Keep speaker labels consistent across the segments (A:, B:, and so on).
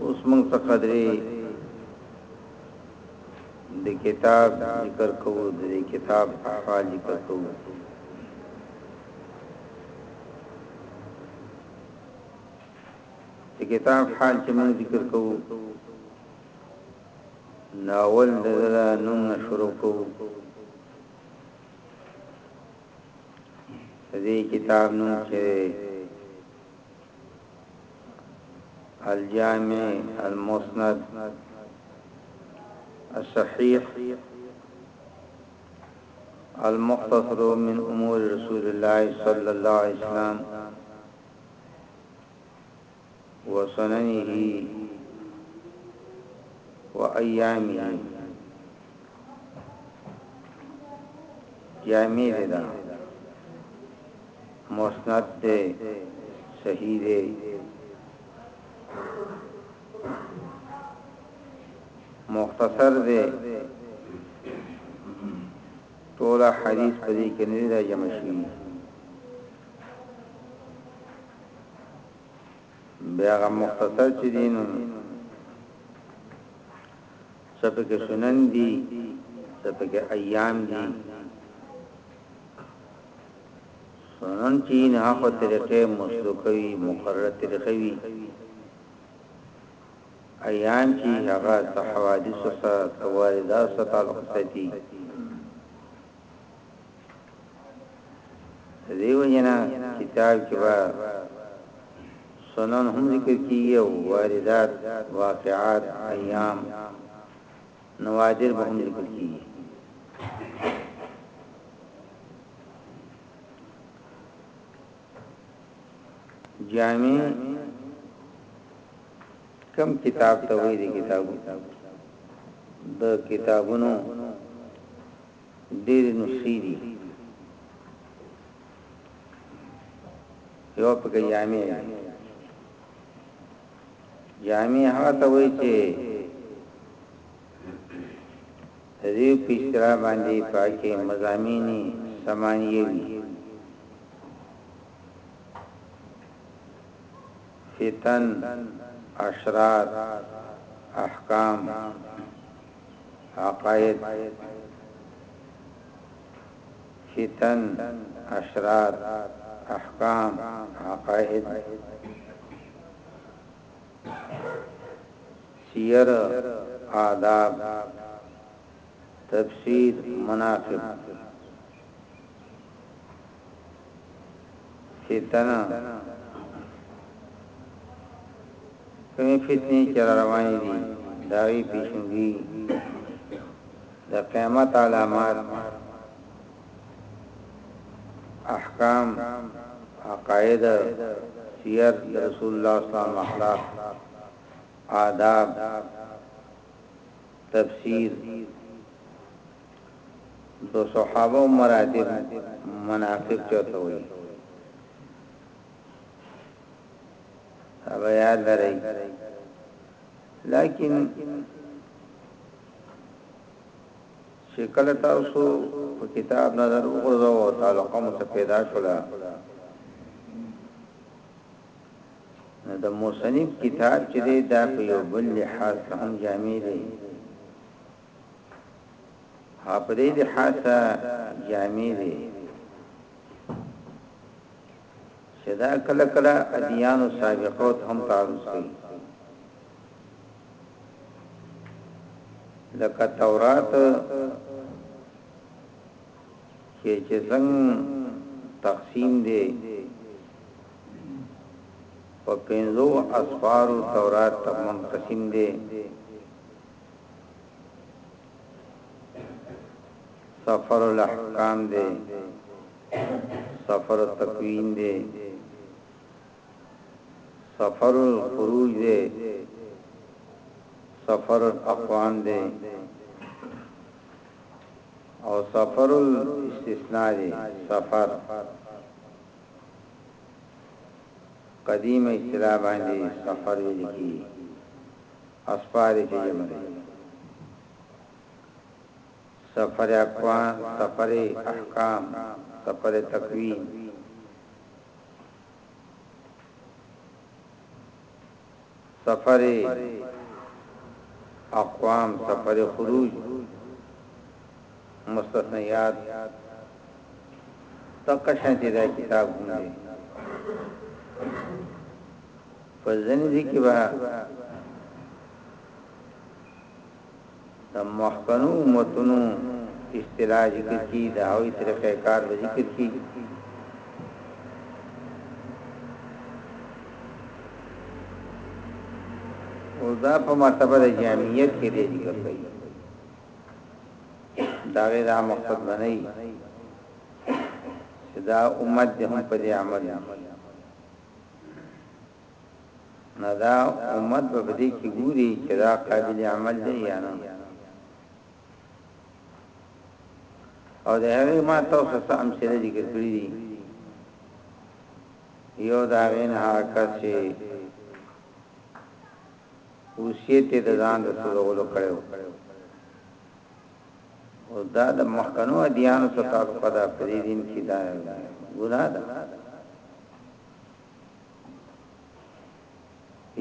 A: اوس موږ څه قدرې د کتاب ذکر کوو د کتاب احوال ذکر کوو د کتاب حال چې موږ ذکر کوو ناول دغه نوم شروع کوو د دې کتاب نوم چې الجامع المسند الصحيح المختصر من امور رسول الله صلى الله عليه وسلم وسننه وایامه جامع دی دا مسند دی صحیح دی مختصر دی ټول حدیث په دې کې نه دی جمع شوی بیا غ مختصر چې دینو سپه کې سنن دي سپه کې ایام دي سنن چې نه هغه طریقې مسلوکوي مقرره طریقې وي ایام چې هغه حوادث سره تواردات سره تعلق ساتي دیو جنا کتاب کې با سنن هم ذکر کیږي او واردات واقعات ایام نوادر به هم ذکر کیږي جامي کم کتاب ته وې دي کتابو د کتابونو ډېر نسخې دي یو پکې جامي جامي هغه ته وې چې د دوی په اصطلاح باندې په کې مضامین ثمانیه وي، فتن، اشراط، احکام، عقاید، فتن، اشراط، احکام، عقاید. سیر، آداب، تفسیر، مناقب، فتنه، کومې فتنې چې را روانې دي د هغې پیشنګي، د قیامت علامات، احکام، عقاید، سیر د رسول الله صلی الله علیه وسلم اخلاق، آداب، تفسیر، دصحابه مراتب، مناقب چاته وایي دا به یاد لرئ لیکن چې کله تاسو په کتاب نظر وغورځو او تعلقه مو ته پیدا شولا نو د مصنف کتاب چې دی دا په یو بل لحاظ سره هم جامع دی او په دې لحاظ سره جامع دی چې دا کله کله ادیانو سابقوت هم تعرض کوي لکه تورات کې چې څنګه تقسیم دی په پنځو اسفارو تورات ته منقسم دی سفر الاحکام دی سفر التکوین دی سفر الخروج دی سفر الاقوام دی او سفر الاستثناء دی سفر قديمه اصطلاح باندې سفر ويل کيږي اسفار يې چې جمع دي سفر اکوان سفر احکام سفر تکوين سفر اقوام سفر خروج مستثنیات دقه شانتي دا کتاب هم دی په ځنې دي کې به د مخکنو امتونو اصطلاح ذکر کیږي، د هغوی طریقه کار به ذکر کیږي. اوس دا په مرتبه د جامعیت کې دی ذکر کوي دا غیر مقصد بنئ چې دا امت دې هم په دې عمل نه نو دا امت به په دې کې ګوري چې دا قابل عمل دی یا نه او د هغه ما تاسو ته امثله ذکر کړی دي یو دا غین هاکه چې وصیت د ځان د سلوغلو کړو او دا د مخکنو ادیانو څخه تعلق ده په دې دین کې دا ګناه ده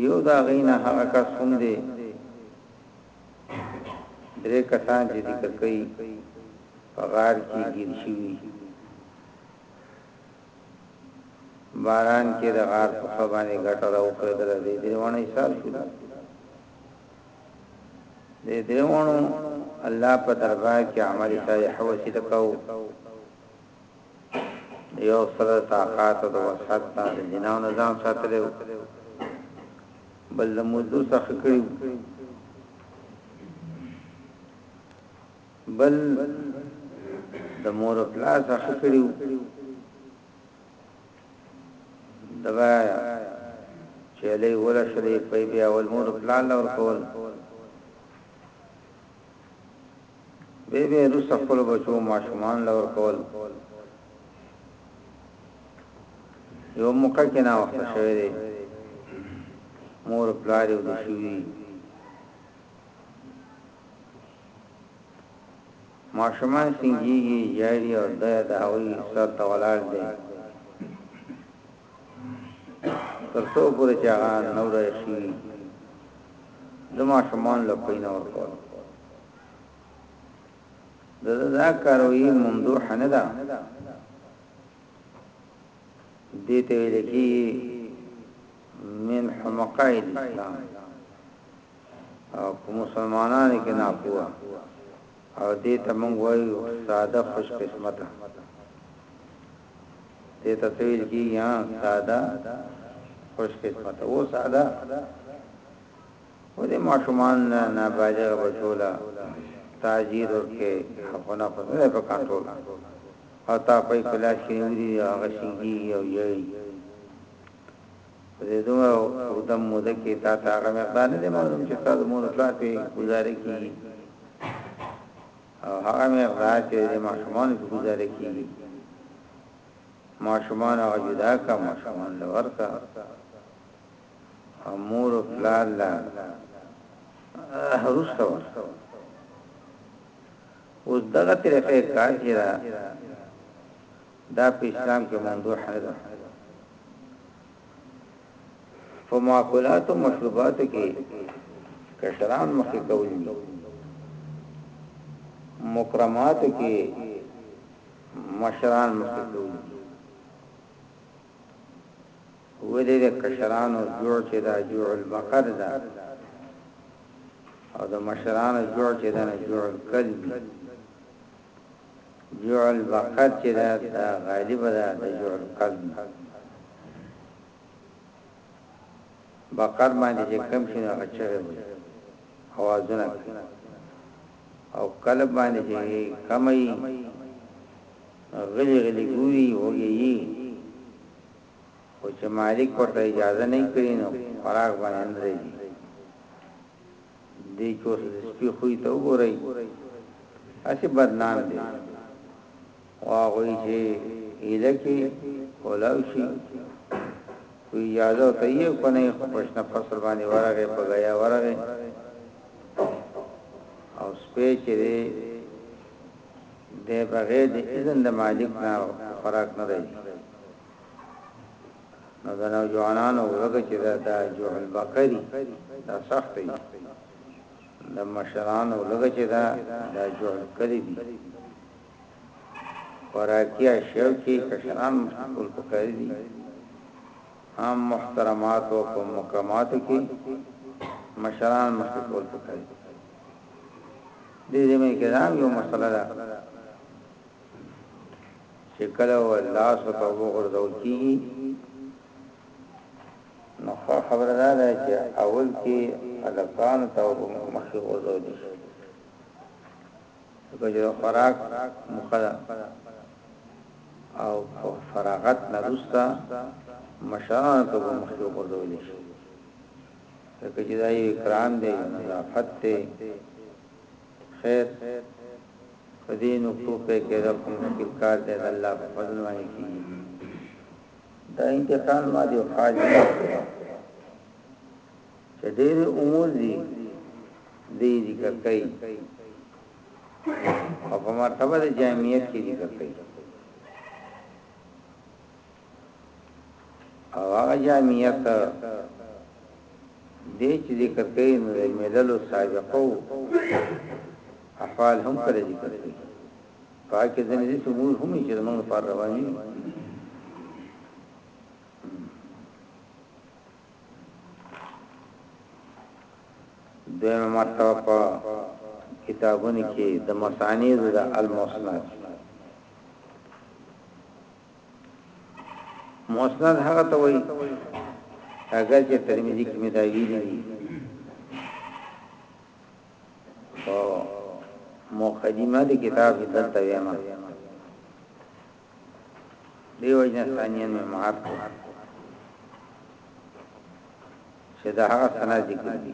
A: يو د هغوی نه هغه کس هم دی، درې کسان چې ذکر کوي په غار کې ګير شوي، باران کې د غار په خوا باندې ګټه راوخېدله، دې درې واړه ايسار شول، دې درې واړو الله په دربار کې عمل صالح وسیله کاوه. یو سره طاقات او د وسعت نه د جناو نه ځان ساتلی و بل د موضوع څخه کړی بل د مور پلا څخه کړی دغه چلې ولا شلې په بیا اول مور پلا لور کول به به يې وروسته خپلو بچو ماشومانو له ورکول. يوه موقع کې ناوخته شوی دی، مور او پلار يې وده شوي دي، ماشومان سينګېږي، ژاړي او دی د هغوی سر ته ولاړ دی. تر څو پورې چې هغه نور شي د ماشومان له پینه ورکول د دا کاروي ممدوح نه ده دې ته ویل کی من حمقائد اسلام او مسلمانانو کې نه پوهه او دې ته موږ وایو ساده خوش قسمته دې ته څه ویل کیږي ها ساده خوش قسمته وو ساده ودې ماشومان نه نابالغ بچولا تاجیر ورکه حقونه خو نه په کنټرول او تا په کلاس کې ویری هغه شي یو یی دې دوه او دم مده کې تا ته هغه مقدار نه معلوم چې تاسو مور پلار په گزارې کې او هغه مقدار چې د دې ماشومانو پې ګذاره کېږي ماشومان هغه جدا کړه ماشومان له ورکه او مور او پلار له روسته ورکه اوس دغه طریقه کار چې دا په اسلام کې ممدوح نه ده په ماکولاتو او مشروباتو کې کشران مخکې کول دي مکرماتو کې مشران مخکې کول دي ولې د کشرانو جوړ چې دا جوړ البقر ده او د مشرانو جوړ چې دا جوړ القلب جوع البقر چې دا غالب ده د جوع القلب بقر باندې چې کم شي نو غچره وي اوازونه او قلب باندې چې کمي غلي غلي ګوري وږي او چې مالک ورته اجازه نه کړی نو فراغ باندې اندري دی چوس د سپي خوی ته وګورئ هسې بدنام دی خو هغوی چې هیله کې کولاو شي خو اجازه ته یې کو نه خو پښنه فصل باندې ورغه په غیا ورغه او سپې چې دی د بغیر د اذن د مالک نه خوراک نه دی نو د نوجوانانو ورګه چې دا دا جوه البقه دي دا سخت دي د مشرانو ورګه چې دا دا جوه الکلی دي خوراکی اشیاء کې کشران مستقل پکار دي عام محترمات او مقامات کې مشران مستقل پکار دي دې دې مې کې دا یو مسله ده چې کله و لاس ته وغورځول کیږي نو ښه خبره دا ده چې اول کې هلکان ته مخې غورځول شي ځکه چې خوراک مخه ده او فراغت نه وروسته مشران ته مخې غورځول شي ځکه چې دا یو اکرام دی نظافت دی خیر په دی نکتو پی کیده خو مشکل کار دی دالله په فضل باندی کیږی دا انتقال ما دیو حاج چه دیر امور دی دی ذکر کئی او په مرتبه د جامعیت کې ذکر کړي او هغه جامعیت دی چې ذکر کوي نو د مللو سابقو احوال هم کړی ذکر کوي پاکه ځنې دي څمور هم چې موږ پر رواني دغه مرتبه په کتابونو کې د مصانید د المسند مسند هغه ته وایي اگر چې ترمذی کې مې دا ویلي دي او مقدمه د کتاب دلته وایم دیو جن ثانیان مې معاف کړ چې دا هغه سند ذکر دي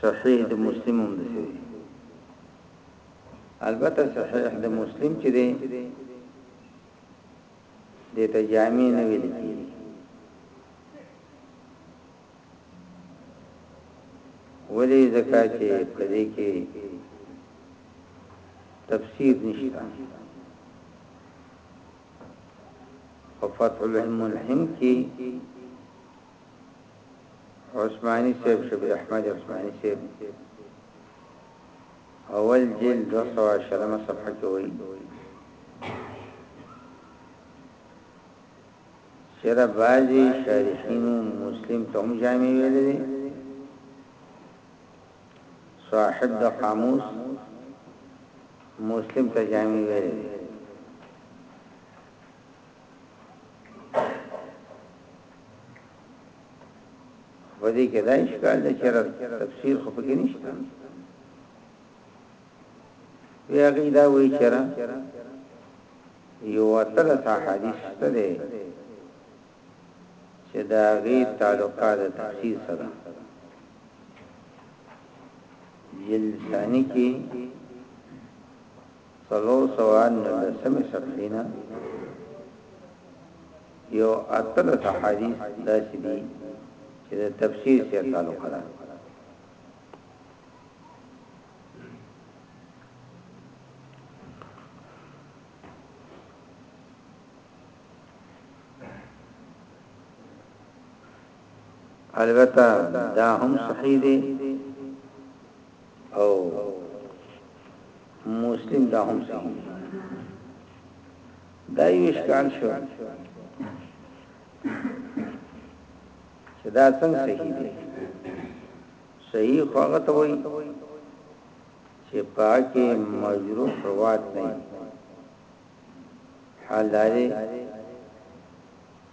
A: صحيح د مسلم هم داسې دی البته صحيح د مسلم چې دی دیتا جامع نه ویل کیږي ولی زکا چې په دې کې تفسیر نشته او فتح العلم الحم کې عثماني صاحب شبیر احمد عثماني صاحب اول جلد 210 صفحه کې وایي چیرې بعضی شارحینو مسلم ته هم جامع ویل دي صاحب د قاموس مسلم ته جامع ویل دي ودی کې دا اشکال دی چې تفسیر خو پکې نشته بیا غي دا وی چر یو اتل تا حدیث ته دی چې دا غي تعلقه د تفسیر سره جلسانی کې څلور سوه نولسمې صفحې نه یو اتلس حدیث داسې دي چې د تفسیر سره تعلق لري البته دا هم صحیح دی او مسلم دا هم صحیح دی دا یو اشکال شو چې دا څنګه صحیح دی صحیح هغه ته وایي چې پاکه مجروح روات نه حال داري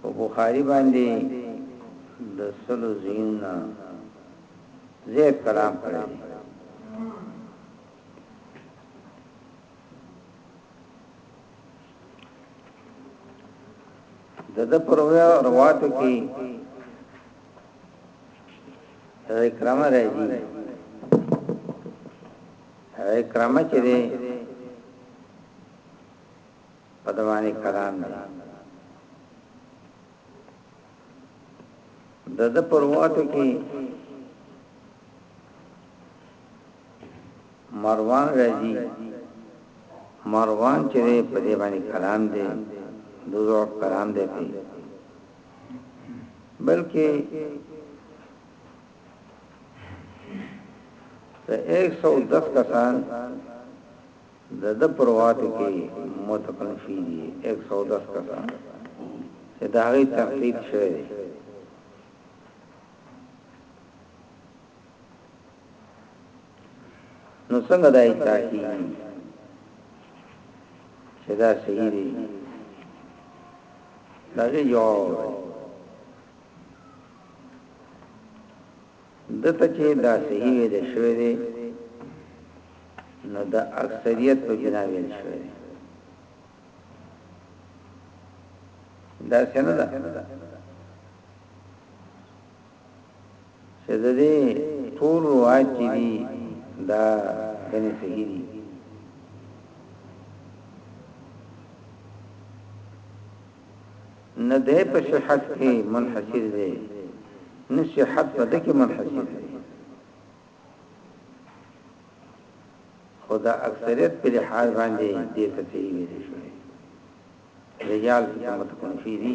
A: په بخاری باندې د سلو زینونه زیات کلام کړی د د پرویا رواتو کې اکرام راځي اکرام چې په ده باندې کلام دی. د ده په رواتو کې مروان راځي مروان چې دی په دې باندې کلام دی دوزو کلام دی پی بلکې ته 110 کسان د ده پر واټو کې متقن شوي دي ايک سو دس کسان چې د هغوی تحقیق شوی دی. نو څنګه دا اطلاع کیږي چې دا صحیح دی دا جواب دته چې دا صحیح ویل شوی دی نو دا اکثریت په بنا ویل شوی دی دا څنګه ده چې د دې ټول روایت چې دي دا غني صحیح دي نه ده په صحت کې منحصر دی نه صحت په دې کې منحصر دی خدا اکثریت په لحاظ باندې دې ته صحیح ویل شوی رجال کې متکون فی دی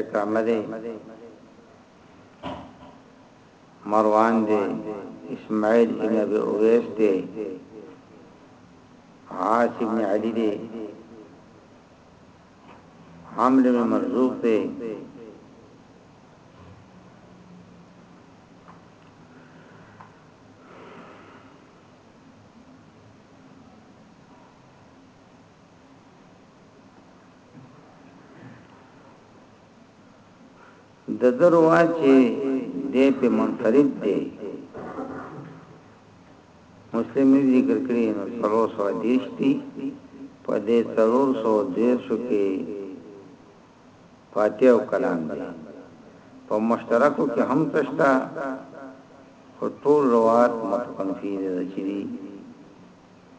A: اکرام نه دی مروان دی اسماعیل ابن ابي اویس دی عاص ابن علي دی عمرو بن مرزوق دی د ده رواج چې دی پرې منفرد دی، مسلم یې ذکر کړي، نو څلور سوه دېرش دي، په دې څلور سوه دېرشو کې فاتح او کلام دی، په مشترکو کې هم څه شته، خو ټول روات متقنفي دي چې دي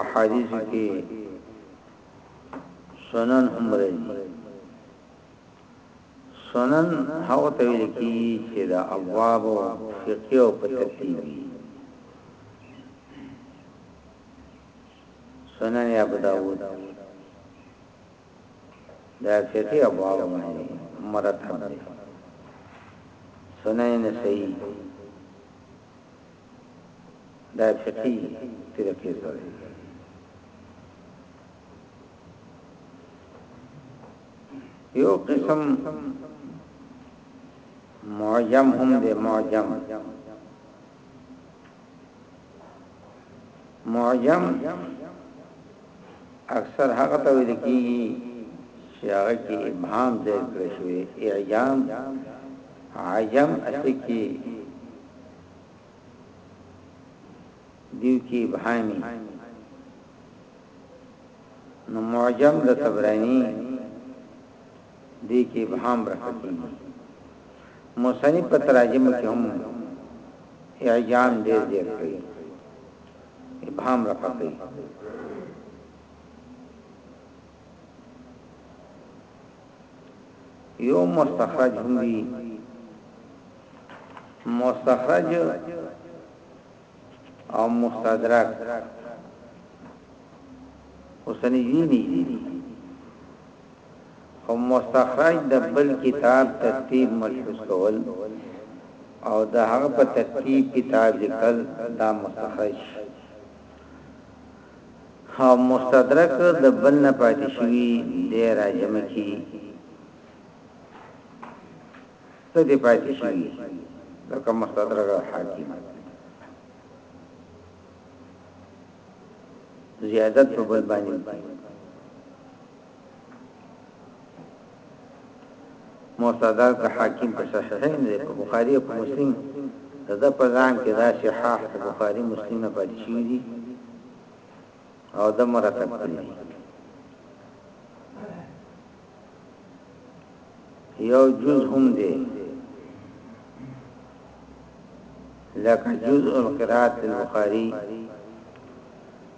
A: احادیث کې سنن هم راځي سنن هغه ته ویل کی چې دا ابواب فقه او په ترتیب سنن یا ابو داوود دا فقه ابواب باندې مرتب دي سنن صحیح دا فقهي طریقې سره یو قسم معجم هم دی معجم معجم اکثر هغه ته ویل کیږي چې هغه کې ابهام ځای کړی شوی اعجام عجم اصلي کې دیو کې ابهامي نو معجم د تبرانی دې کې ابهام راخکېږي. مصنف په تراجمو کې هم اعجام ډېر زیات کړي. ابهام راخکېږي. یو مستخرج هم وي مستخرج او مستدرک اوسنی یی نه دي خو مستخرج د بل کتاب ترتیب ملحوظ کول او د هغه په ترتیب کتاب لیکل دا مستخرج او مستدرک د بل نه پاتې شوي دی راجمه کی څه دی پاتې شوي لکه مستدرک حاکم زیادت په بل باندې مستدرک د حاکم په صحیحین دی په بخاری او په مسلم د د په ځان کې دا صحاح د بخاری مسلم نه پاتې شوی دی او د مرتب کړی دی یو جز هم دی لکه جزء القرات البخاری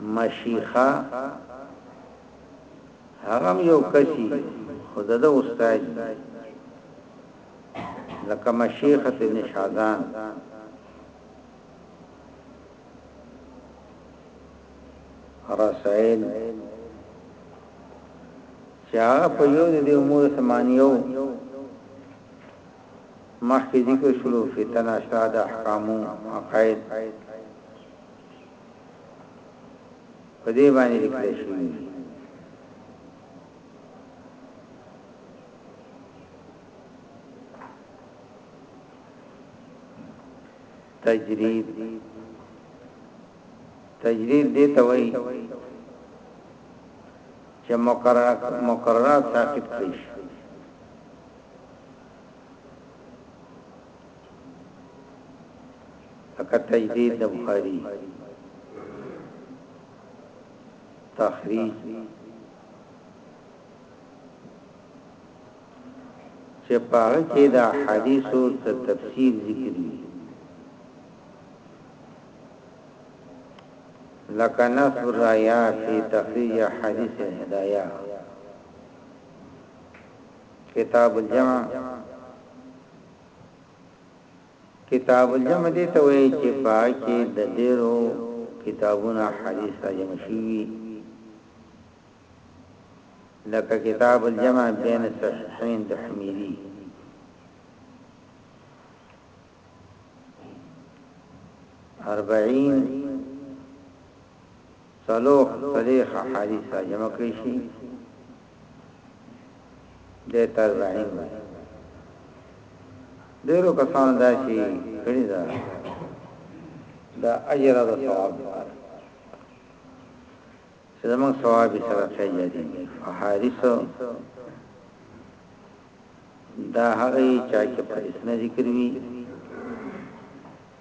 A: مشيخه هغه هم یو کسی خو دده استاد دی لکه مشیخه ابن شعزان رسائل چې هغه په یو د امور ثمانیو مخکې ذکر شلو فتنه شاد احکامو عقاید په دې باندې لیکل شوی دی تجرید تجرید دې ته وایي چې مقررات مقررات ساقط کړي اکا تجدید د بخاری تخریج چې پاره کې دا حدیثو ته تفسیر ذکر دي لکه نصب رایا فی تخریج حدیث الهدایه کتاب الجمع کتاب الجمع دې ته وایي چې پاکي د ډیرو کتابونو حدیث راجمع شوي لکه کتاب الجمع بین الصحیحین د حمیدی اربعین څلوښت صليح حديث را جمع کړي شي دې ته اربعين وایي ډېرو کسانو دا شي کړی دا د اجر او ثواب لپاره چې زموږ ثواب سره فایده دي حارث دا هغه چا چې په اسنه ذکر وی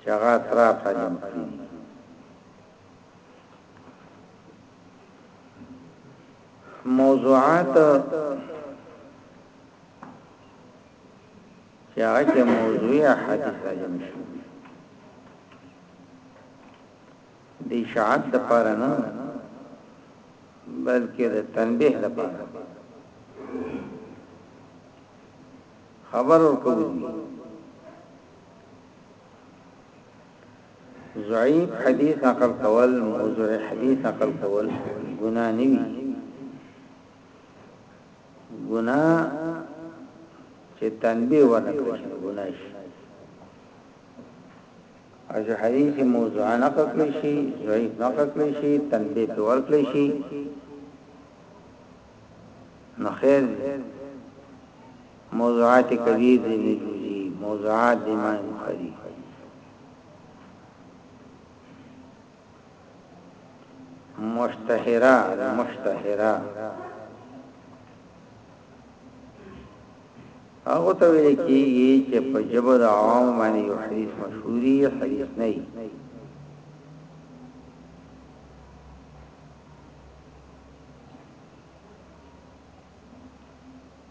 A: چې هغه اطراف را جمع کړي دي موضوعات چې هغه کې موضوعي حدیث را جمع شي د اشاعت د پاره نه بلکې د تنبیه د پاره خبر ورکوي ضعیف حدیث نقل کول موضوع حدیث نقل کول ګناه نه وي ګناه چې تنبیه ورنکړي شي ګناه شي او چې حدیث موضوع نقل کړي شي ضعیف نقل کړي شي تنبیه په ورکړي شي نو خیر موضوعات کبیر د ابن جوزی موضوعات د امام بخاری مشتهره مشتهره هغه ته ویل کیږي چې په جبه د عوام باندې یو حدیث مشهوري حدیث نه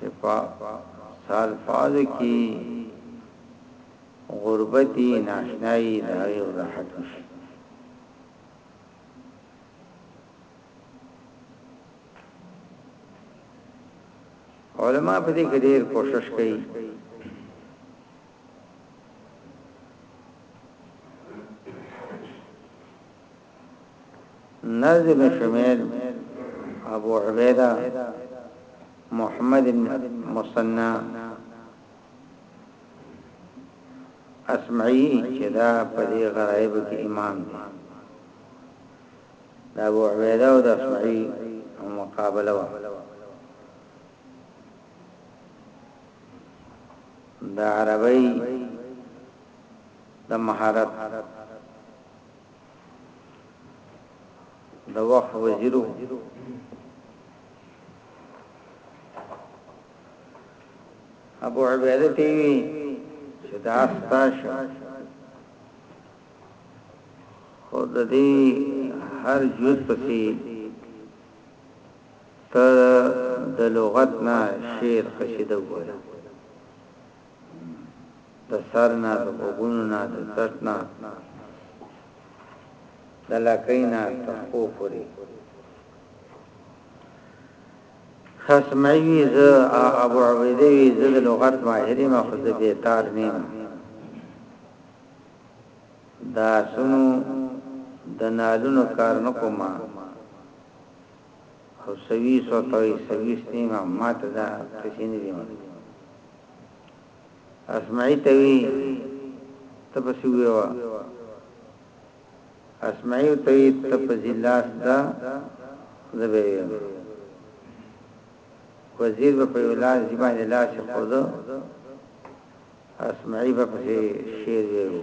A: شفا ستا الفاظو کی غربتی ناشنائی د هغی وضاحت وشی. علماء په دې کې ډېر کوشش کوي نزد بن شمیل ابو عبیده محمد مصنع اسمعی چې دا په دې غرایب کې امام دی دا ابو عبیده او د اسمعی مقابله و دا عربی د مهارت د وخت وزیرو ابو عبیده تیوی چې دا ستاشه خو د دې هر جز پسې ته د لغت نه شعر قصیده وایي د سر نه د غوګونو نه د څټ نه د لکۍ نه تر خو پورې خصموي زه ابو عبیده وی زه د لغت ماهر ما خو زه به تار نیم دا سونو د نالونو کار نکوما خو سرویس ورته وایي سرویس نه یم ماته دا پیسې نه دي معلومې اسمعي ته وي ته پسې ویوا اسمعي ته وي ته په ځلاس دا زه به ویم وزیر به په یو لاس دی باندې لاس خود اسمعي به پسې شیر ویو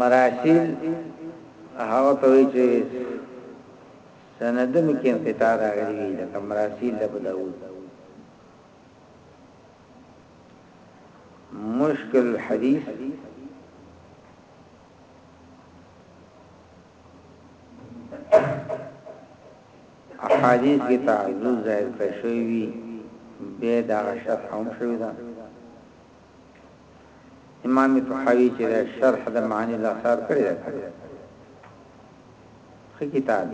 A: مراسیل هغه ته وایي چې سندونو کې انقطاع راغلي وي لکه مراسیل د داوود مشکل حدیث احادیث کې تعذر ظاهر کړی وي به دا شرح هم شوی دا امام طحاوی چې دا شرح د معانی الاثار کړی دا کړی خی کتاب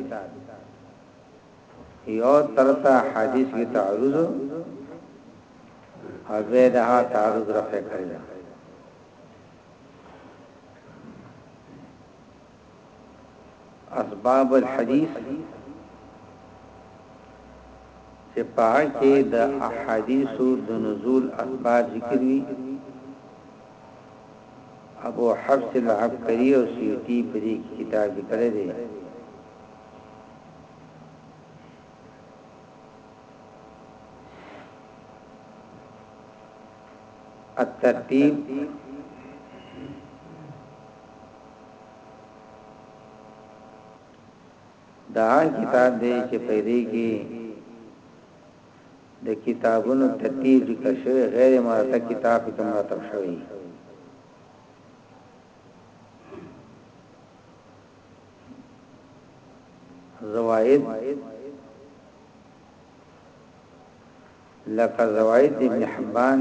A: یو ترتا حدیث کی تعرض او زیدها تعرض رفع کړی اسباب الحديث چې پاکه د احادیثو د نزول اسباب ذکر وی ابو حفص العبقری او سیوطی په دې کتاب کې کړی دی الترتیب دا هغه کتاب دی چې په دې کې د کتابونو ترتیب ذکر شوی غیر مرتب کتاب په مرتب شوی زوائد لکه زوائد ابن حبان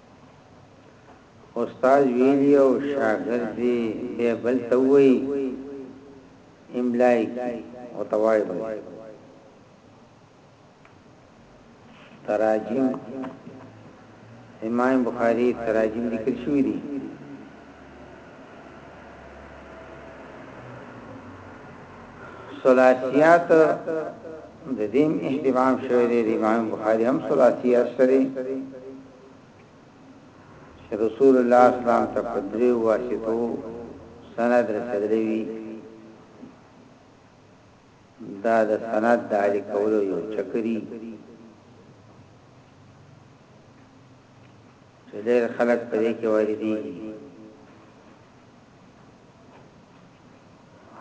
A: استاد ویلی او شاګرد دی بیا بل ته ووایی املای کی او ته وای وای تراجم امام بخاری تراجم ذکر شوی دی ثلاثيات د دیم اهتمام شوی دی د امام بخاری هم ثلاثيات سره رسول الله اسلام ته پدری واسطو سند رسېدلی وی دا د سند د علی کولو یو چکرې چې ډېر خلک په دې کې واردېږي.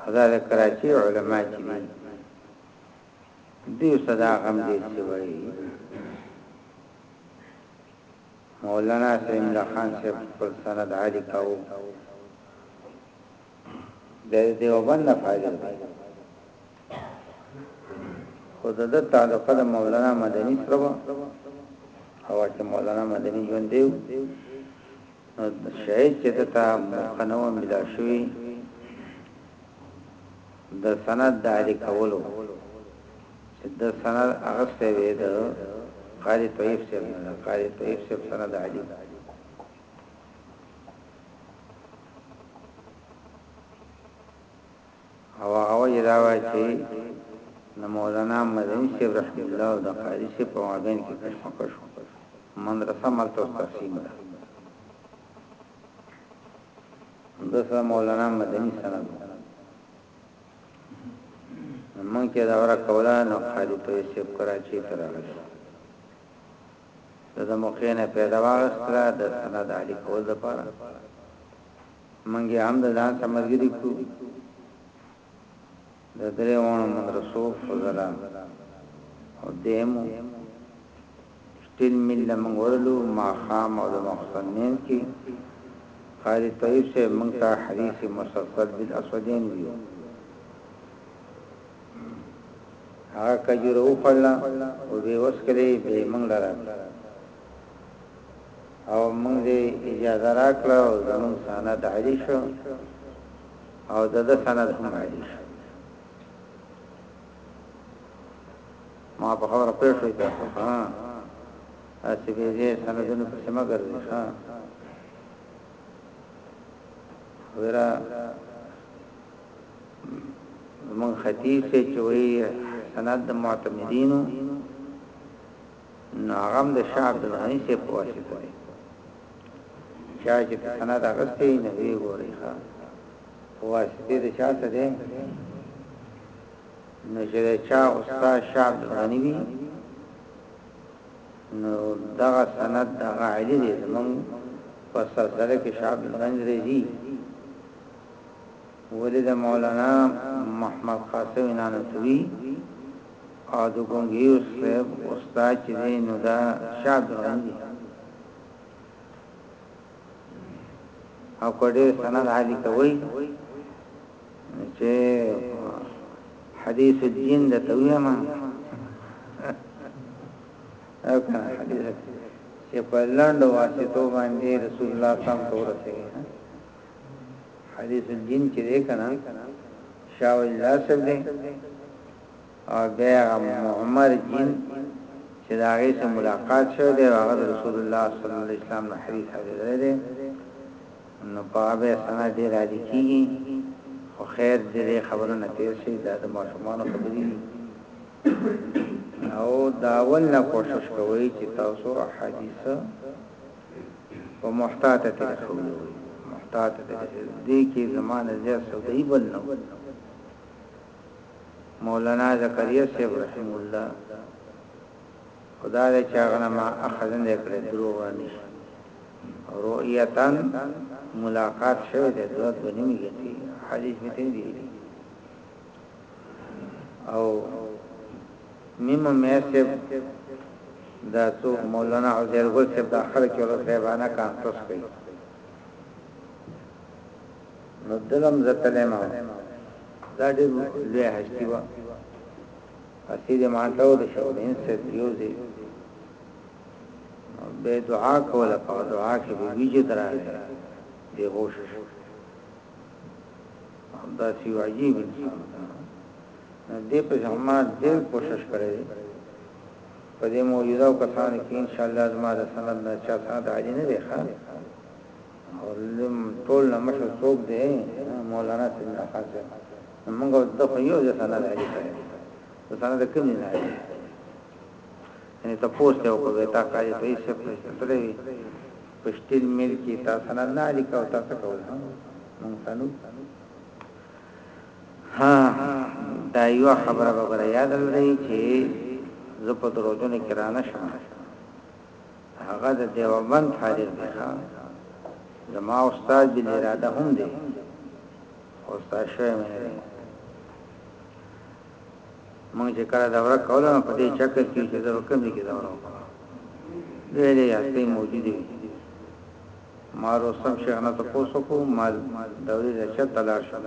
A: او دا د کراچۍ علما چې دي دوی ورته دا غم ډېر څه وایي. مولانا سلیم الله خان صاحب خپل سند عالي کاوه. د دیوبند نه فارغ دی. خو د ده تعلقه د مولانا مدني سره وه او چې مولانا مدني ژوند دی نو شاید چې د تا مخنوه ملا شوي د سند د علی کولو چې د سند اغسته وي د قاری طیب سره نه قاری طیب سره سند علی او هغه وجه دا وه چی د مولانا مدنی صاحب رحمه الله او د قاری صاحب په مابین کی کشمکش و مدرسه ملته اوس تقسیم ده دسه مولانا مدنی سند مونږ چې دا ورا کولا نو قاری ته صاحب کراچی ته راغلی د موقع نه پیدا واغستره د سند علی کول لپاره موږ یې هم د ځان سره ملګري کړو، د درې واړو مدرسو فضلا او دېمو سټیل مل له موږ ورلو ماښام او د ماخوستن نیم کې قاری طیب صاحب موږ ته حدیث مسلسل بالاسودین ویو هغه کجوره وخړله او به وسکلې به موږ لره او موږ دې اجازه راکړه او زموږ سند عالی شو او د ده سند هم عالی شو ما په خبره پوه شوې ده ها اسی به دې سندونو په سم ګرځي ها ورا موږ خطیب سے چوي سند معتمدینو نو هغه هم د شاه عبد الغنی سي په واسطه دی چا چې سند اغستې نه وی ګوري ښا په واسطه د چا څه دی نو چې چا استاد شاه عبد الغنی وی نو دا سند دا علی دی زمون په سلسله کې شاه عبد الغنی رضی ولې د مولانا محمد قاسم نانوتوي او د ګونګيو صاحب استاد چې دی نو دا شاه عبدالغني دی او کډې سند عالی کوي چې حدیث الدین د تویما او کنه حدیث چې په لاندو واسطو باندې رسول الله صلی الله علیه وسلم تورته حدیث الدین کې دی کنه شاه ولی الله صاحب دی او بیا محمد جین چې دا غي سره ملاقات شوه دی هغه رسول الله صلی الله علیه وسلم نه حدیث حاضر دی نو په هغه سره ډیر عادي کیږي خو خیر دې خبرونه تیر شي دا د ماشومان خبرې دي او داول نه کوشش کوي چې تاسو حدیث په محتاطه کې راخو یو محتاطه کې دې کې زمانه زیات سودای بل نه مولانا زکریا صاحب رحم الله خدا دې چاغنه ما اخذن کړې دروغ نه رؤیتن ملاقات شوه دې دوه بنیږي حدیث متن دی او میمو میر صاحب دا څو مولانا عزیر ګل صاحب دا خلک یو غیبانه کانفرنس کوي نو دلم زتلم دا دې لوی هستی و هستی دې مانتاو د شوبین سره دیوځي به دعا کوله په دعا کې به ویجه درانه دی هوښ دا سی عجیب انسان ده نو دې په ځما ډېر کوشش کړی په دې موجوده کسان کې ان شاء الله زما د سند نه چا سند عالی نه دی ښه او لم ټول نه مشه څوک دی مولانا سیدنا خاصه موږ د خو یو ځای سند عالی کړی د سند کوم نه عالی یعنی تپوس دی وکړو بیا تا قاضی په هیڅ شرط نه ساتلی وی په شتیل میل کی تا سند نه علی کاو تا څه کول هم مونږ سنو ها دا یو خبره به ګره یاد لرئ چې زه په درودونو کې رانه شم هغه د دیوبند حاضر دی زما استاد بل اراده هم دی استاد شوی مې موږ چې کله دوره کوله نو په دې شکل کې چې زه به کوم ځای کې دوره وکړم ویلې هستۍ موجودې وي ما روسم شیخ نه تاسو کو ما دورې رچت تلار شو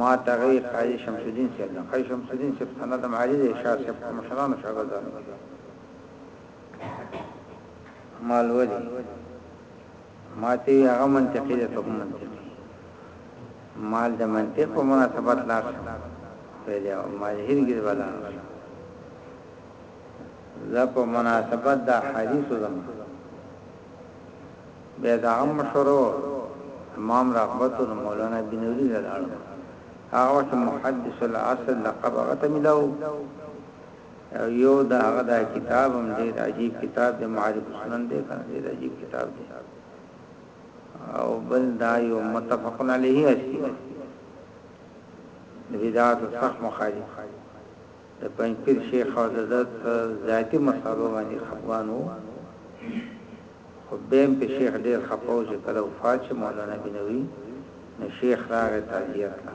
A: ما تغی قاضي شمس الدین صاحب نه قاضي شمس الدین صاحب سند معالی دی شاه صاحب مشرانو شاګردان مالوی ماته وي هغه منطقي ده ته هم منطقي مال د منطق په مناسبت لاړ شه پیدا او ماجهر ګیر ولا زه په مناسبت دا حدیث زم بیا دا هم شروع امام رغبت او مولانا بنوری لاله هغه محدث العصر لقب غته ملاو او یو دا هغه دا کتاب هم ډیر عجیب کتاب دی معارف سنن دی کنه ډیر عجیب کتاب دی او بل دا یو متفقن علیه اسی د بدعات صح مخالف د پنځپیر شیخ او د ذاتی مسالو باندې خپوان وو خو بیم په شیخ ډیر خپاو چې کله وفات شو مولانا بنوي نو شیخ راغی تعزیت کړ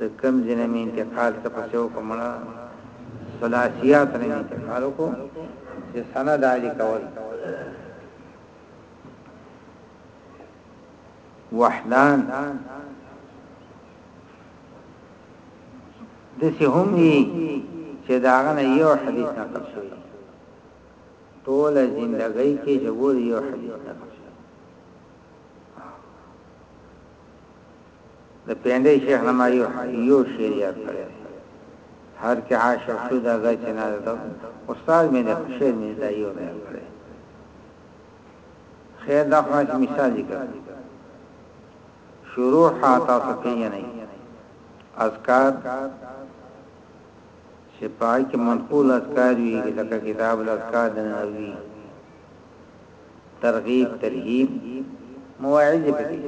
A: د کم ځای نه مې انتقال ته پسې وکړو مړه ثلاثیات نه انتقال وکړو چې سند عالی کول وحدان د سه هم دي چې داغه نه یو حدیث نقل شوی ټول زندګۍ کې جوړ یو حدیث نقل د پينډۍ شيخ نه ما يو يو شعر ياد کړی دی هر کې عاشق شو دا ځای چې نه ده استاد مې نه شعر مې دا يو نه ياد کړی خیر دا خو چې مثال ذکر شروع حاتا سپیه نه اذکار چې پای کې منقول اذکار وي لکه کتاب الاذکار د نووي ترغیب ترهیب مواعظ پکې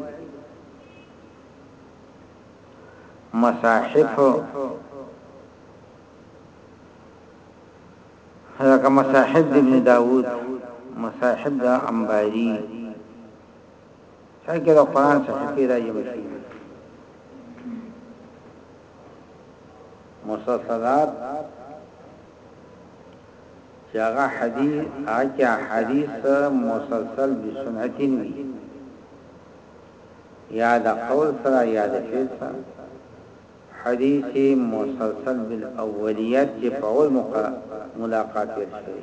A: مصاحف هغه مصاحب د ابن داوود مصاحب د انباری څنګه د قران صحیفه راځي بشي مسلسلات چه هغه حدیث هغه چه حدیث مسلسل بسنعت وی یا د قول سره یا د فعل سره حدیث مسلسل بالاولیت چې په اول ملاقات ورشي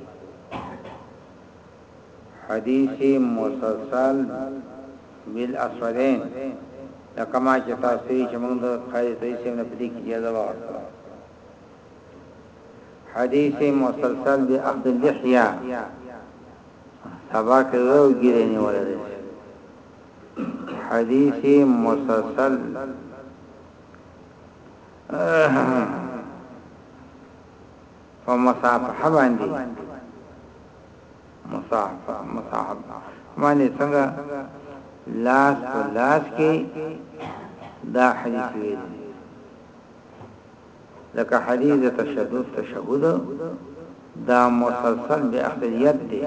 A: حدیث مسلسل بالاسودین لکه ما چې تاسو یې چې موږ د قاضي تیسیم نه پدې کې جزا ورکړه حديث مسلسل دی اخذ اللحيه سبا کې یو ګیره نیول دی حدیث مسلسل په مصافحه باندې مصافحه مصافحه باندې څنګه لاس په لاس کې دا حدیث ویل لکه حدیث د تشدد تشهد دا مسلسل به اخریت دی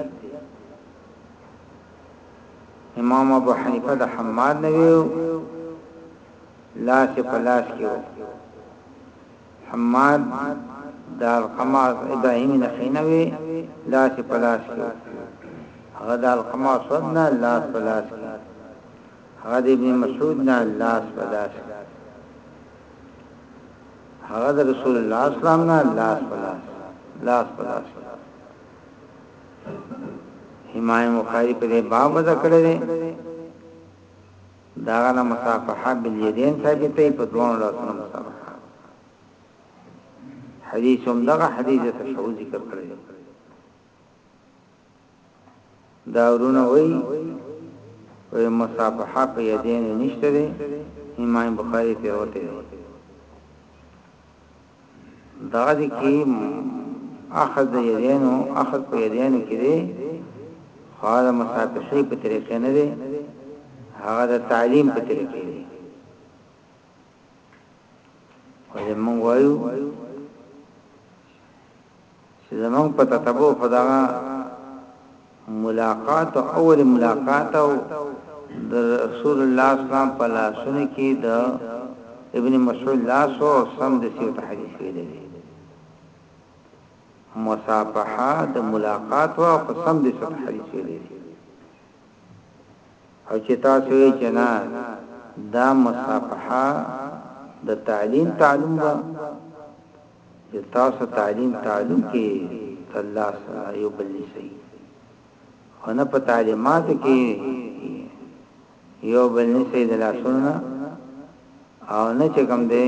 A: امام ابو حنیفه د حماد نه ویو لاس په لاس کې وو حماد د القماص ابراهیم نه خینوي لاس په لاس کې هغه د القماص نه لاس په لاس کې هغه د ابن مسعود نه لاس په لاس کې هغه د رسول الله اسلام نه لاس پلا لاس پلا حمای مخاری په دې باب ذکر دی دا غنه مصافحه بالیدین ثابتې په دوه لاسونو مصافحه حدیث هم دغه حدیث ته شو ذکر کړی دا ورونه وایي په مصافحه په یدین نشته دی امام بخاری تیروته دی دا دی کی اخذ یدین او اخذ په یدین کې دی خاله مصافحه په طریقې نه دی هغه د تعلیم په طریقې دی ولی مونږ وایو چې زمونږ په تتبو فداغه ملاقات او اول ملاقات او د رسول الله اسلام په لاسونو کې د ابن مسعود لاس او سم د سیو تحدیث ویل دي مصافحه د ملاقات او سم د سیو تحدیث ویل دي او چې تاسو یې چې نه دا مصافحه د تعلیم تعلم وه چې تاسو تعلیم تعلم کې الله سره یو بل نشي او نه په تعلیمات کې یو بل نشي د لاسونه او نه چې کوم دی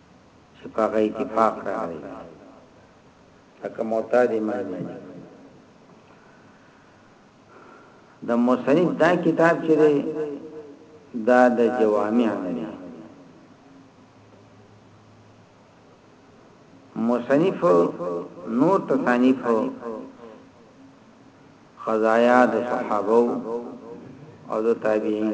A: چې په هغه اتفاق راغلی دی لکه معتاد امام مالک د مصنف دا کتاب چې دی دا د جوامع دی مصنف نور تصانیف خزایا د صحابه او د تابعین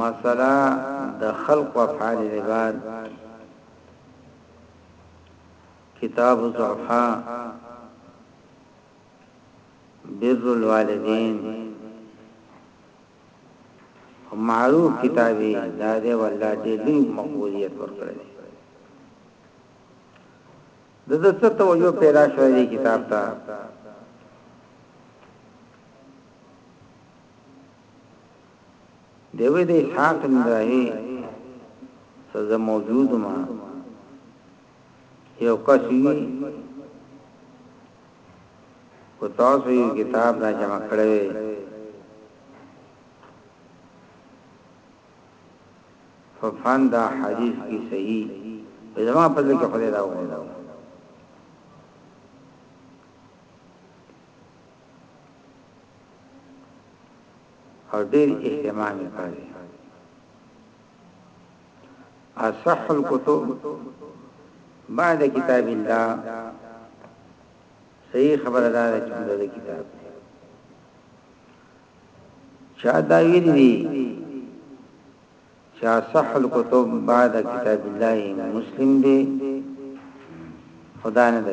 A: مسئله د خلق و افعال العباد کتاب الضعفاء بر الوالدین معروف کتابی دا دی والله دې لوی مقبولیت ورکړي د دې څه توجه پیدا شوې دې کتاب ته دیوی د اسحاق نراهی سزا موجود ما یو کسی کو تاسو یو کتاب را جمع کړی ففن دا حدیث کی صحیح زما په دې کې خدای دا وایي او ډیر اهتمام یې کړی اصح الكتب بعد کتاب الله صحیح خبره ده چې موږ د کتاب چا دا ویلي دي چې صح الكتب بعد کتاب الله مسلم دی خدا نه ده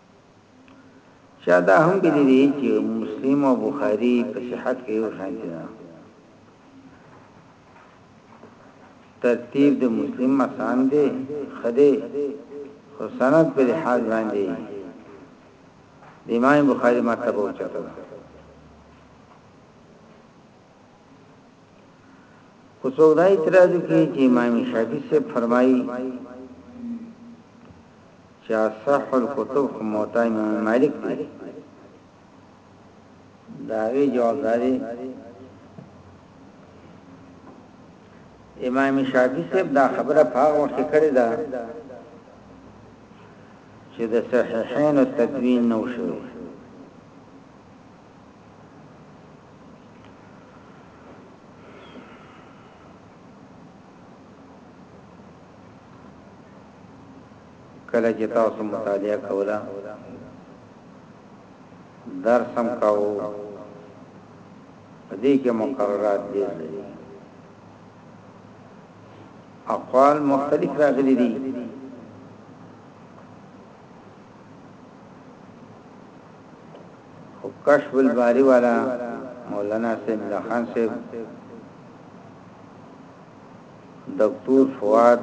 A: چا دا هم ویلي دي چې مسلم او بخاري په صحت کې یو شان دي. ترتیب د مسلم اسان دی، ښه دی، خو سند په لحاظ باندې د امام بخاري مرتبه اوچته ده. خو څوک دا اعتراض کوي چې امام شافعي سے فرمایي چې صح الكتب موطا امام مالک دی دا وی جواب دی امام شافعي سے دا خبره پاغه وخت کړی دا چې د صحیحین تدوین نو شوی کله چې تاسو مطالعه کوله درس هم کاوه دې کې مقررات دي اقوال مختلف راغلي دي خو کشف الباری والا مولانا سید الله خان صاحب دکتور فواد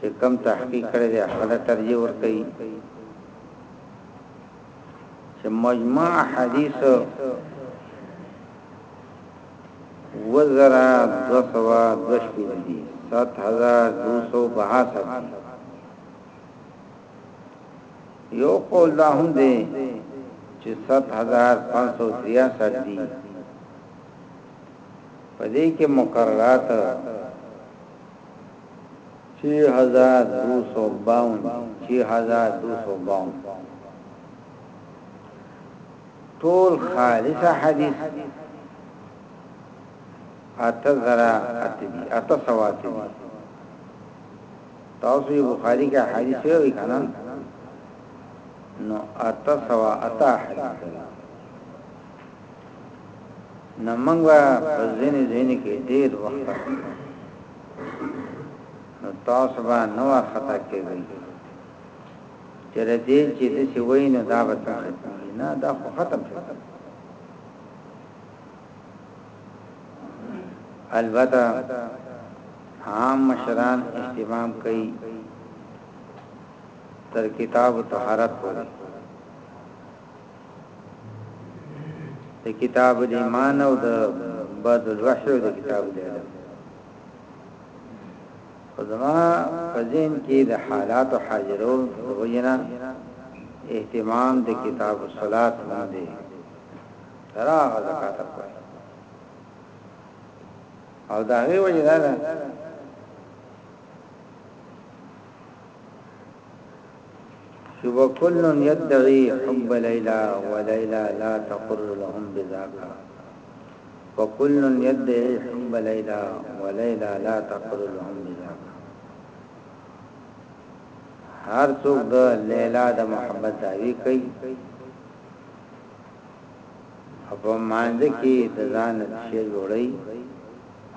A: چې کم تحقیق کړی دی هغه ترجیح ورکړي چې مجمع حدیث وزرا دو سوا دوش پیل دی ست هزار دو سو بحاسب دی یو قول دا هم دی چې 7563 دي په دې کې مقررات چې 1252 چې 1252 ټول خالص حدیث اته زرا اته دي اته سوات دي تاسو یې بخاری کې حدیث وی کنه نو اتا سوا اتا حدیث نو موږ په ځینې ځینې کې ډیر وخت نو تاسو به نو خطا کېږئ چې دې چې د څه وای نو دا به څنګه نه دا خو ختم شو البته عام مشران اهتمام کوي تر کتاب الطهارت پورې د کتاب الایمان او د بعد الوحی او د کتاب العلم خدما فزین کې د حالات او حاضرو وجنا اهتمام د کتاب الصلات باندې تر هغه زکات ورکړي او دا هغه وجه ده چې وکل يدعي حب ليلى وليلى لا تقر لهم بذاك وكل يدعي حب ليلى وليلى لا تقر لهم بذاك هر څوک د لیلا د محبت دعوی کوي او په مانځه کې د ځان نه شی جوړی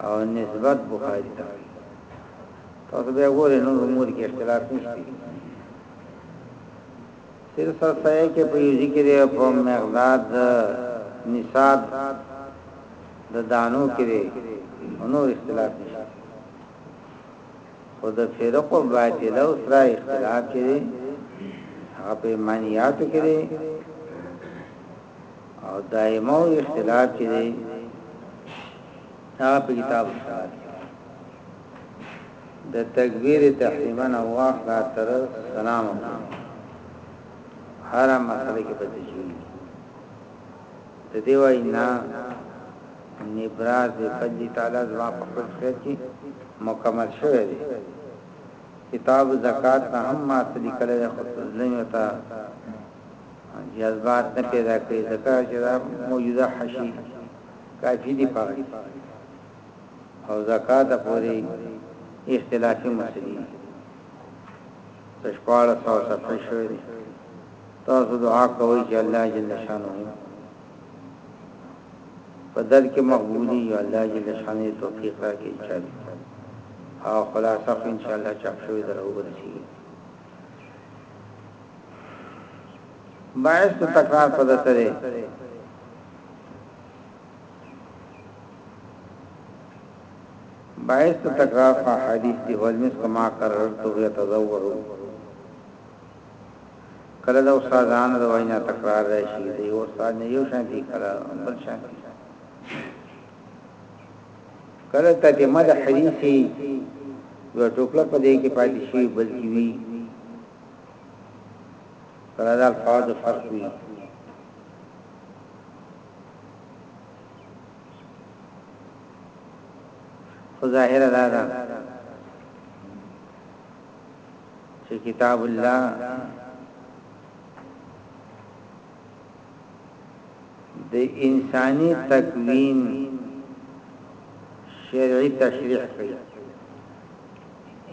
A: او نسبت بخاری ته کوي تاسو به ګورئ نو امور کې اختلاف نشته سر سر سایه کې په یوزي کې دی په مقدار د نصاب د دانو کې دی نو اختلاف نشته خو د فرقو باطلو سره اختلاف چې دی هغه په ایمانیاتو کې دی او دایمو اختلاف چې دی هغه په کتاب الصلات د تکبیر تحریما او واخلا تر سلام هر مسله کې پاتې شي ته دې وايي نه نبراس دې فضل تعالی زما په خپل خير کې مکمل شوی دی کتاب زکات نه هم ما څه لیکل دی خو زه یې ته جذبات نه پیدا کړی ځکه چې دا موجوده حشي کافی دی پاره او زکات پورې اختلافي مسلې تشپاړه سو صفحه شوې تاسو دعا کوئ چې الله جل شانه په دل کې مقبولي یو الله جل شانه توفیق راکړي چې او خلاصه ان شاء الله چاپ شوی درو ورسي باعث ته تکرار پدې سره باعث ته تکرار په حدیث دی ولمس کما کرر تو یتزوجو کله د استادانو د وینا تکرار راشي، د یوه استاد نه یو شان کېږي، کله بل شان کېږي. کله تتمه د حدیثي یوه ټوکله په دې کې پاتې شي، بلکې وي، کله د الفاظو فرق وي. خو ظاهره دا ده چې کتاب الله د انساني تکوین شرعي تشریح کوي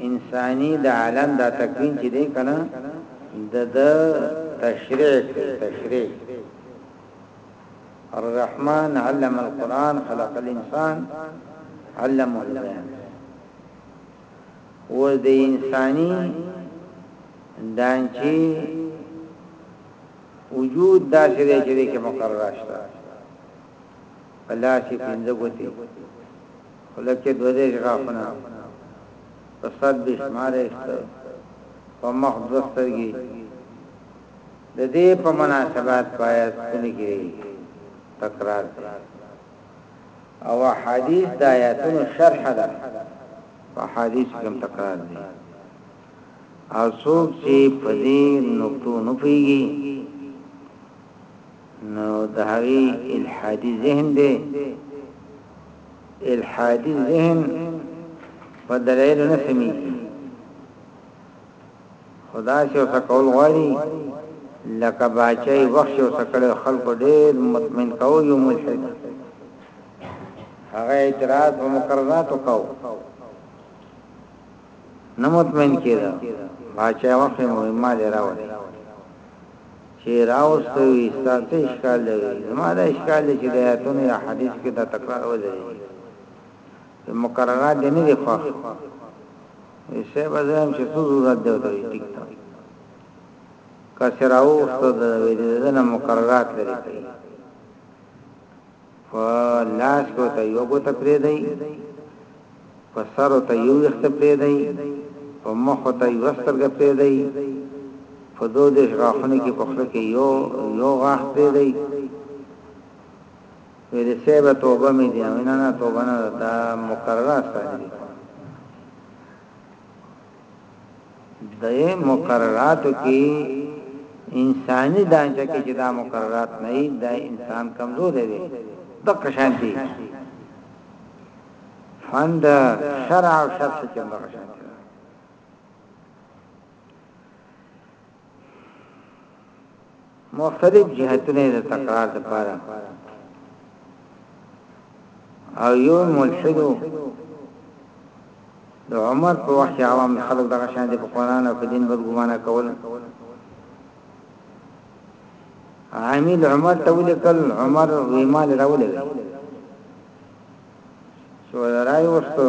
A: انساني د عالم د تکوین چې دی کنه د د تشریح تشریح الرحمن علم القرآن خلق الانسان علمه البيان اوس د انساني ډانچې وجود داسې دی چې دغه مقرره شته په لاس کې پنځه ګوتې ولکه دوه دې غافنه په صد بشمار اشته په مخ دوه سترګې د دې په مناسبت پایت کړي تکرار دی او احادیث د آیاتونو شرح ده په احادیثو کې هم تکرار دي او څوک چې په دې نقطو نه پیږي نو د هغې الحادي ذهن دی الحادي ذهن په دلایل نه سمېږي خو داسې اوسه کول غواړي لکه باچا یې وخت یې اوسه کړی خلکو ډېر مطمین کاوه یو ملحد هغه اعتراض په مقرراتو کاو نه مطمین کېده باچا وخت یې مهمه دی راوړی چې راوستوي ستاسو اشکال دی زما دا اشکال دی چې د آیاتونو یا حدیث کې دا تکرار ولري چې مقررات دې نه دي خوښ وي شه به زه هم چې څه ضرورت دی ورته وي ټیک ده که چې راوغوښته د ویدېدنه مقررات لري کوي په لاس کې ورته یو ګوته پرېږدي په سر ورته یو ویښت پرېږدي په مخ ورته یو سترګه پرېږدي په دوه دېرش غاښونو کې په خوله کې یو یو غاښ پرېږدي ویل صیب توبه می دی وینا نه توبه نه دا مقرره سره دی د مقرراتو کې انساني دانچه کې چې دا مقررات نه دی دا انسان کمزور دی د قشان دی فند شرع او شرع کې د قشان مختلف جهتونه د تکرار لپاره او یو ملحدو د عمر په وخت عوام خلک دغه شان دي په قران او په دین بدګمانه کول عامل عمر ته ولیکل عمر ویمال راولې شو راي وستو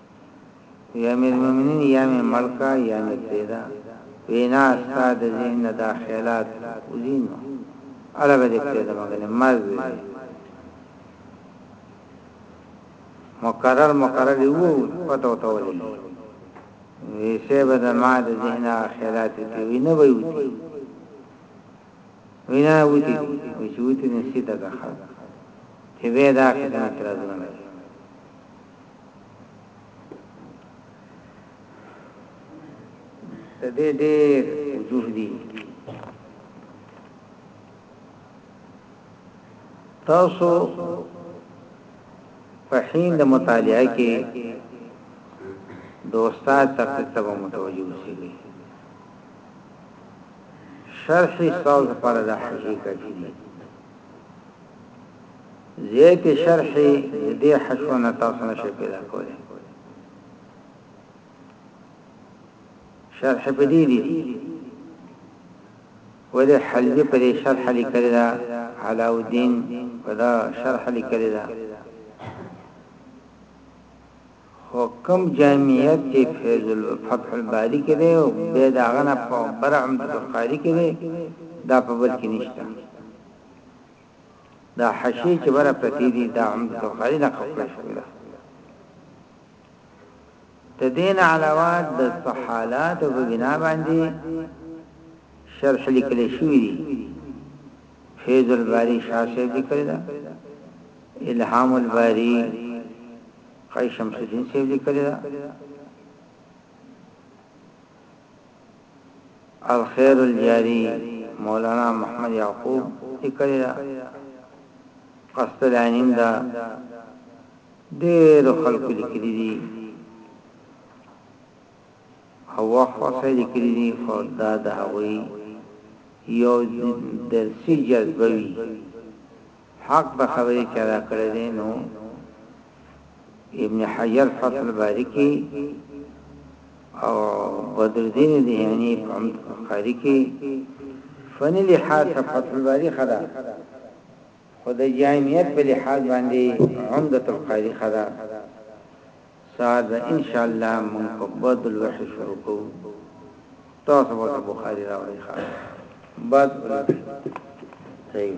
A: یا امیر المؤمنین یا مې مړ کړه یا مې پرېږده وینا ستا د ذهن نه دا خیالات وځي نو هله به دې پرېږدم ګنې مرګ وي مقرر مقرر یو پته وته ولې وی شه به د ما د ذهن خیالات کې وینه وي وتی وینا وتی وی چې وتی نشي دغه خلک چې به دا خدمت راځي د دې ډېر وجوه دي تاسو په حين د مطالعه کې د استاد تقلید ته متوجه اوسئ شرح استاد پر د حقیقت دي زیاتې شرحې د دې حشوه نه تاسو نه شئ پیدا کولی. شرح په دې دي ولې حلبي په دې شرح لیکلی دا علاؤالدین په دا شرح لیکلی دا حکم جامعیت چې فیض الفتح الباری کې دی او به دا غنه په برعم د بخاری کې دی دا په بل کې نشته دا حشې چې بره پرتې دي دا هم د بخاری نه خپل شوی ده د دین علاوه د صحالات او بنا باندې شرح لیکل شوی دی فیض الباری شاه صاحب لیکل دا الهام الباری قیشم شدین صاحب لیکل دا الخير الجاري مولانا محمد يعقوب ليکلې ده قسطلاني هم ده ډېرو خلکو ليکلي دي او وخت وخت ليکلي دي خو دا د هغوی یو درسي جذبه وي حق د خبرې چا دا کړی دی نو ابن حجر فتح الباری کې او بدر الدین دهانی په عمد قاری کې فنی لحاظ فتح الباری خدا خدای جامعیت په لحاظ باندې عمدۃ القاری خدا سهار ده ان شاء الله مونږ په بد الوحی شروع کوو تاسو ورته بخاری راوړی ښه بد الوحی صحیح